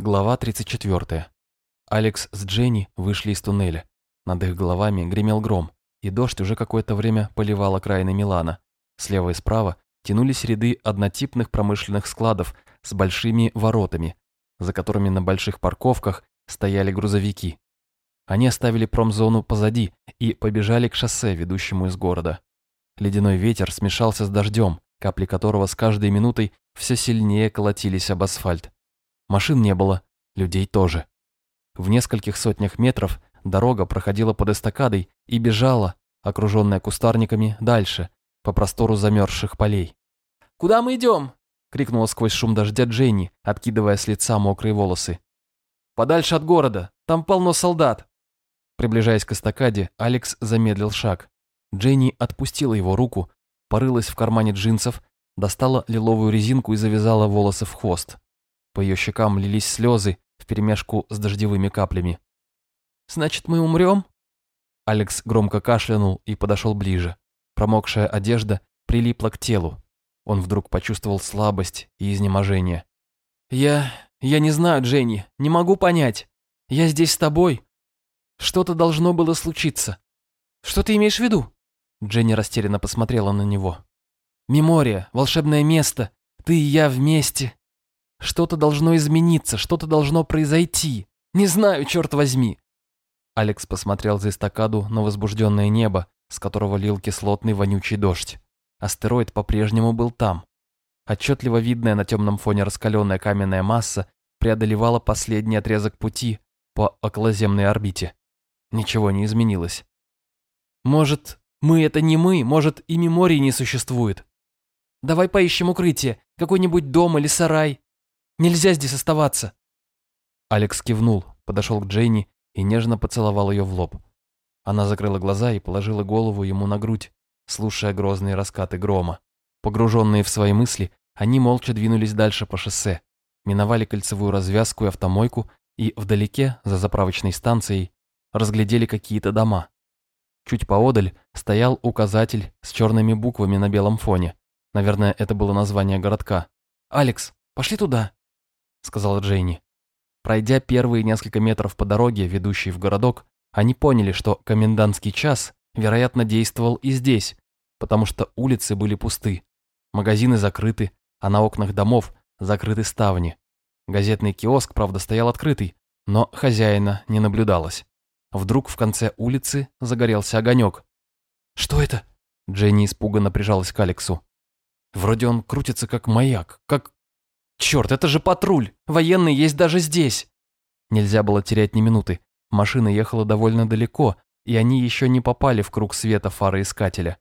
Глава 34. Алекс с Дженни вышли из туннеля. Над их головами гремел гром, и дождь уже какое-то время поливал окраины Милана. Слева и справа тянулись ряды однотипных промышленных складов с большими воротами, за которыми на больших парковках стояли грузовики. Они оставили промзону позади и побежали к шоссе, ведущему из города. Ледяной ветер смешался с дождем, капли которого с каждой минутой все сильнее колотились об асфальт. Машин не было, людей тоже. В нескольких сотнях метров дорога проходила под эстакадой и бежала, окруженная кустарниками, дальше, по простору замерзших полей. «Куда мы идем?» — крикнула сквозь шум дождя Дженни, откидывая с лица мокрые волосы. «Подальше от города, там полно солдат». Приближаясь к эстакаде, Алекс замедлил шаг. Дженни отпустила его руку, порылась в кармане джинсов, достала лиловую резинку и завязала волосы в хвост. По ее щекам лились слезы вперемешку с дождевыми каплями. «Значит, мы умрем?» Алекс громко кашлянул и подошел ближе. Промокшая одежда прилипла к телу. Он вдруг почувствовал слабость и изнеможение. «Я... я не знаю, Дженни, не могу понять. Я здесь с тобой. Что-то должно было случиться. Что ты имеешь в виду?» Дженни растерянно посмотрела на него. «Мемория, волшебное место, ты и я вместе. Что-то должно измениться, что-то должно произойти. Не знаю, черт возьми. Алекс посмотрел за эстакаду на возбужденное небо, с которого лил кислотный вонючий дождь. Астероид по-прежнему был там. Отчетливо видная на темном фоне раскаленная каменная масса преодолевала последний отрезок пути по околоземной орбите. Ничего не изменилось. «Может, мы это не мы, может, и мемории не существует. Давай поищем укрытие, какой-нибудь дом или сарай. Нельзя здесь оставаться!» Алекс кивнул, подошел к Джейни и нежно поцеловал ее в лоб. Она закрыла глаза и положила голову ему на грудь, слушая грозные раскаты грома. Погруженные в свои мысли, они молча двинулись дальше по шоссе, миновали кольцевую развязку и автомойку и вдалеке, за заправочной станцией, разглядели какие-то дома. Чуть поодаль стоял указатель с черными буквами на белом фоне. Наверное, это было название городка. «Алекс, пошли туда!» — сказала Джейни. Пройдя первые несколько метров по дороге, ведущей в городок, они поняли, что комендантский час, вероятно, действовал и здесь, потому что улицы были пусты, магазины закрыты, а на окнах домов закрыты ставни. Газетный киоск, правда, стоял открытый, но хозяина не наблюдалось. Вдруг в конце улицы загорелся огонек. «Что это?» Дженни испуганно прижалась к Алексу. «Вроде он крутится как маяк, как Черт, это же патруль! Военный есть даже здесь!» Нельзя было терять ни минуты. Машина ехала довольно далеко, и они еще не попали в круг света фары искателя.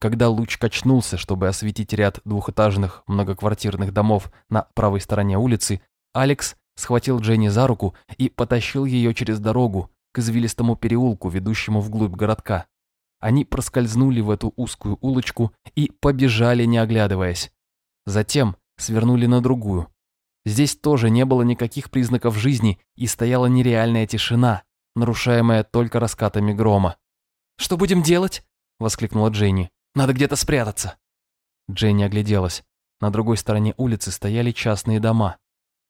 Когда луч качнулся, чтобы осветить ряд двухэтажных многоквартирных домов на правой стороне улицы, Алекс схватил Дженни за руку и потащил ее через дорогу к извилистому переулку, ведущему вглубь городка. Они проскользнули в эту узкую улочку и побежали, не оглядываясь. Затем свернули на другую. Здесь тоже не было никаких признаков жизни и стояла нереальная тишина, нарушаемая только раскатами грома. «Что будем делать?» – воскликнула Дженни. «Надо где-то спрятаться». Дженни огляделась. На другой стороне улицы стояли частные дома.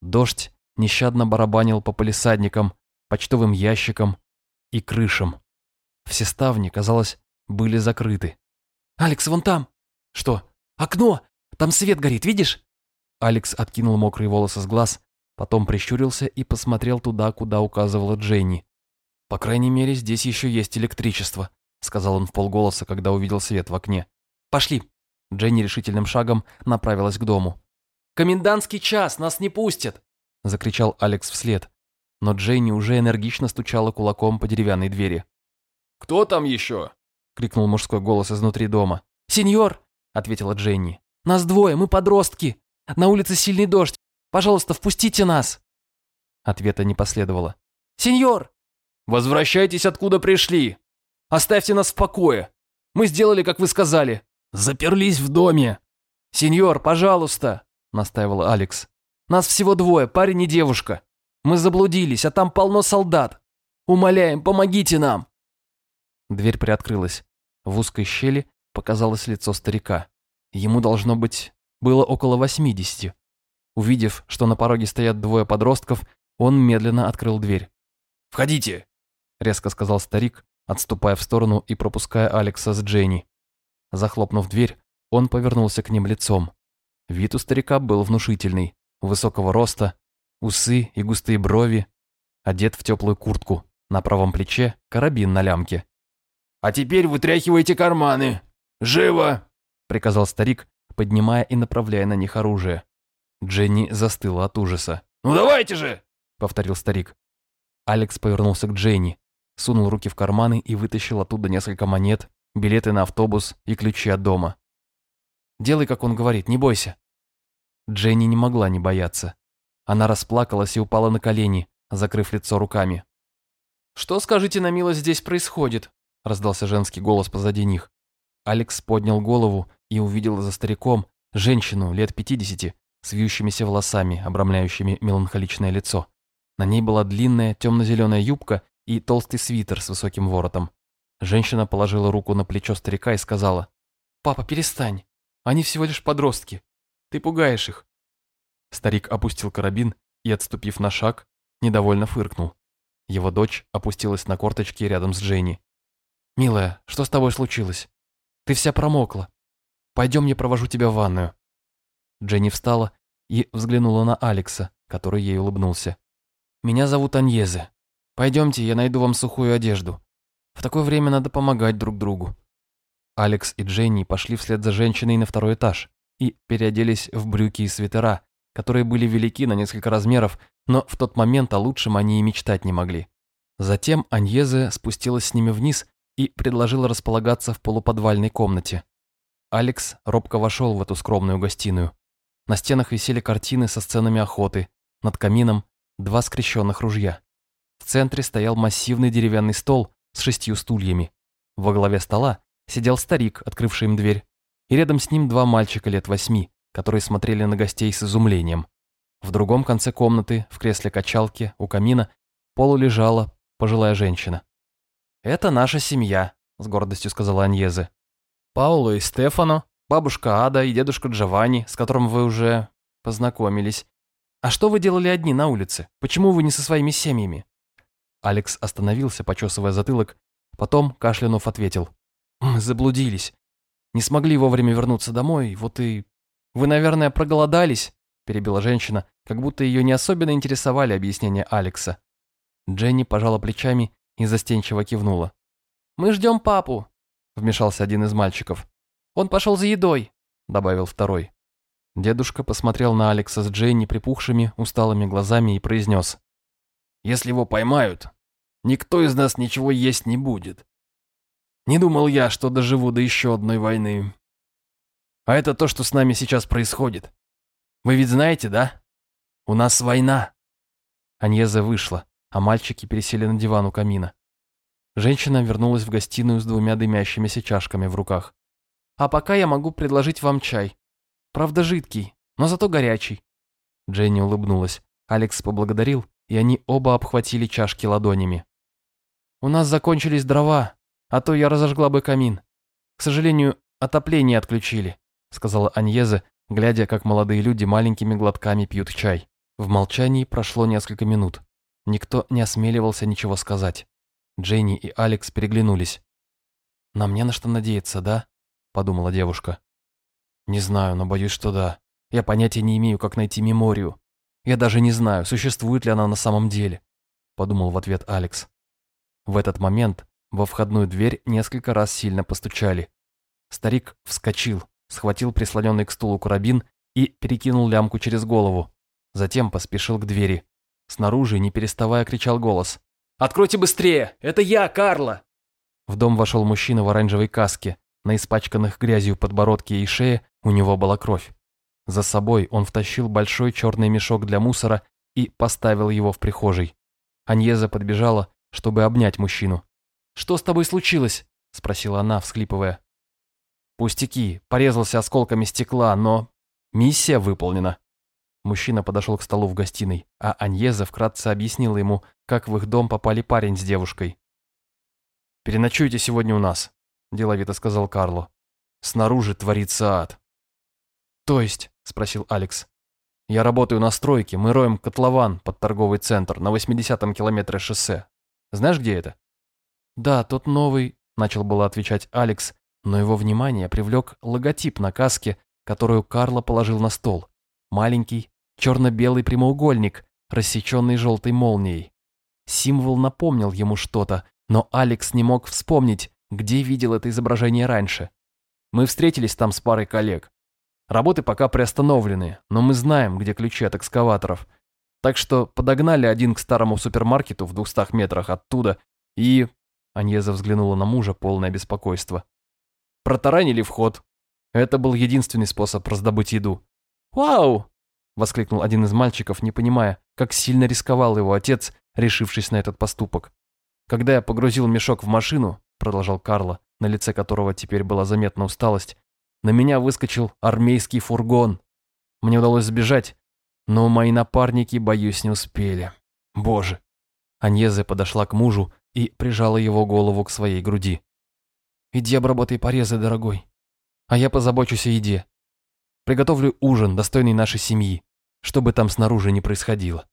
Дождь нещадно барабанил по полисадникам, почтовым ящикам и крышам. Все ставни, казалось, были закрыты. «Алекс, вон там!» «Что?» «Окно! Там свет горит, видишь?» Алекс откинул мокрые волосы с глаз, потом прищурился и посмотрел туда, куда указывала Дженни. «По крайней мере, здесь еще есть электричество», сказал он в полголоса, когда увидел свет в окне. «Пошли!» Дженни решительным шагом направилась к дому. «Комендантский час, нас не пустят!» закричал Алекс вслед. Но Дженни уже энергично стучала кулаком по деревянной двери. «Кто там еще?» крикнул мужской голос изнутри дома. «Сеньор!» ответила Дженни. «Нас двое, мы подростки!» На улице сильный дождь. Пожалуйста, впустите нас!» Ответа не последовало. «Сеньор!» «Возвращайтесь, откуда пришли! Оставьте нас в покое! Мы сделали, как вы сказали! Заперлись в доме!» «Сеньор, пожалуйста!» — настаивал Алекс. «Нас всего двое, парень и девушка. Мы заблудились, а там полно солдат. Умоляем, помогите нам!» Дверь приоткрылась. В узкой щели показалось лицо старика. Ему, должно быть, было около 80. Увидев, что на пороге стоят двое подростков, Он медленно открыл дверь. «Входите!» — резко сказал старик, отступая в сторону и пропуская Алекса с Дженни. Захлопнув дверь, он повернулся к ним лицом. Вид у старика был внушительный, высокого роста, усы и густые брови, одет в теплую куртку, на правом плече карабин на лямке. «А теперь вытряхивайте карманы! Живо!» — приказал старик, поднимая и направляя на них оружие. Дженни застыла от ужаса. «Ну давайте же!» — повторил старик. Алекс повернулся к Дженни, сунул руки в карманы и вытащил оттуда несколько монет, билеты на автобус и ключи от дома. «Делай, как он говорит, не бойся». Дженни не могла не бояться. Она расплакалась и упала на колени, закрыв лицо руками. «Что, скажите на милость, здесь происходит?» – раздался женский голос позади них. Алекс поднял голову и увидел за стариком женщину лет пятидесяти с вьющимися волосами, обрамляющими меланхоличное лицо. На ней была длинная темно-зеленая юбка и толстый свитер с высоким воротом. Женщина положила руку на плечо старика и сказала, «Папа, перестань. Они всего лишь подростки. Ты пугаешь их». Старик опустил карабин и, отступив на шаг, недовольно фыркнул. Его дочь опустилась на корточки рядом с Дженни. «Милая, что с тобой случилось? Ты вся промокла. Пойдем, я провожу тебя в ванную». Дженни встала и взглянула на Алекса, который ей улыбнулся. «Меня зовут Аньезе. Пойдемте, я найду вам сухую одежду. В такое время надо помогать друг другу». Алекс и Дженни пошли вслед за женщиной на второй этаж и переоделись в брюки и свитера, которые были велики на несколько размеров, но в тот момент о лучшем они и мечтать не могли. Затем Аньезе спустилась с ними вниз и предложила располагаться в полуподвальной комнате. Алекс робко вошел в эту скромную гостиную. На стенах висели картины со сценами охоты, над камином два скрещенных ружья. В центре стоял массивный деревянный стол с шестью стульями. Во главе стола сидел старик, открывший им дверь, и рядом с ним два мальчика лет восьми, которые смотрели на гостей с изумлением. В другом конце комнаты, в кресле качалки, у камина, полу лежала пожилая женщина. «Это наша семья», — с гордостью сказала Аньезе. «Пауло и Стефано, бабушка Ада и дедушка Джованни, с которым вы уже познакомились. А что вы делали одни на улице? Почему вы не со своими семьями?» Алекс остановился, почесывая затылок, потом, кашлянув, ответил. «Мы заблудились. Не смогли вовремя вернуться домой, вот и «Вы, наверное, проголодались?» – перебила женщина, как будто ее не особенно интересовали объяснения Алекса. Дженни пожала плечами и застенчиво кивнула. «Мы ждем папу», – вмешался один из мальчиков. «Он пошел за едой», – добавил второй. Дедушка посмотрел на Алекса с Дженни припухшими, усталыми глазами и произнес. «Если его поймают, никто из нас ничего есть не будет. Не думал я, что доживу до еще одной войны». А это то, что с нами сейчас происходит. Вы ведь знаете, да? У нас война. Аньеза вышла, а мальчики пересели на диван у камина. Женщина вернулась в гостиную с двумя дымящимися чашками в руках. «А пока я могу предложить вам чай. Правда, жидкий, но зато горячий». Дженни улыбнулась. Алекс поблагодарил, и они оба обхватили чашки ладонями. «У нас закончились дрова, а то я разожгла бы камин. К сожалению, отопление отключили сказала Аньезе, глядя, как молодые люди маленькими глотками пьют чай. В молчании прошло несколько минут. Никто не осмеливался ничего сказать. Дженни и Алекс переглянулись. «Нам не на что надеяться, да?» – подумала девушка. «Не знаю, но боюсь, что да. Я понятия не имею, как найти меморию. Я даже не знаю, существует ли она на самом деле», – подумал в ответ Алекс. В этот момент во входную дверь несколько раз сильно постучали. Старик вскочил, схватил прислоненный к стулу карабин и перекинул лямку через голову. Затем поспешил к двери. Снаружи, не переставая, кричал голос. «Откройте быстрее! Это я, Карла!» В дом вошел мужчина в оранжевой каске. На испачканных грязью подбородке и шее у него была кровь. За собой он втащил большой черный мешок для мусора и поставил его в прихожей. Аньеза подбежала, чтобы обнять мужчину. «Что с тобой случилось?» – спросила она, всхлипывая. Пустяки, порезался осколками стекла, но... Миссия выполнена. Мужчина подошел к столу в гостиной, а Аньеза вкратце объяснила ему, как в их дом попали парень с девушкой. «Переночуйте сегодня у нас», – деловито сказал Карло. «Снаружи творится ад». «То есть?» – спросил Алекс. Я работаю на стройке, мы роем котлован под торговый центр на 80-м километре шоссе. Знаешь, где это?» «Да, тот новый», — начал было отвечать Алекс, но его внимание привлек логотип на каске, которую Карло положил на стол. Маленький, черно-белый прямоугольник, рассеченный желтой молнией. Символ напомнил ему что-то, но Алекс не мог вспомнить, где видел это изображение раньше. Мы встретились там с парой коллег. Работы пока приостановлены, но мы знаем, где ключи от экскаваторов. Так что подогнали один к старому супермаркету в двухстах метрах оттуда и... Аньеза взглянула на мужа, полное беспокойство. Протаранили вход. Это был единственный способ раздобыть еду. «Вау!» — воскликнул один из мальчиков, не понимая, как сильно рисковал его отец, решившись на этот поступок. Когда я погрузил мешок в машину, продолжал Карло, на лице которого теперь была заметна усталость, на меня выскочил армейский фургон. Мне удалось сбежать, но мои напарники, боюсь, не успели. Боже. Аньезе подошла к мужу и прижала его голову к своей груди. «Иди обработай порезы, дорогой, а я позабочусь о еде. Приготовлю ужин, достойный нашей семьи, что бы там снаружи ни происходило».